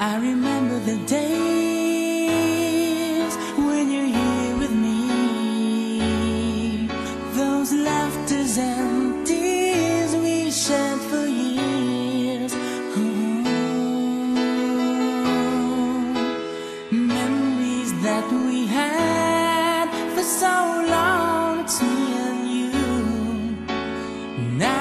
I remember the days when you're here with me. Those laughters and tears we shed for years. Ooh. Memories that we had for so long, it's me and you. Now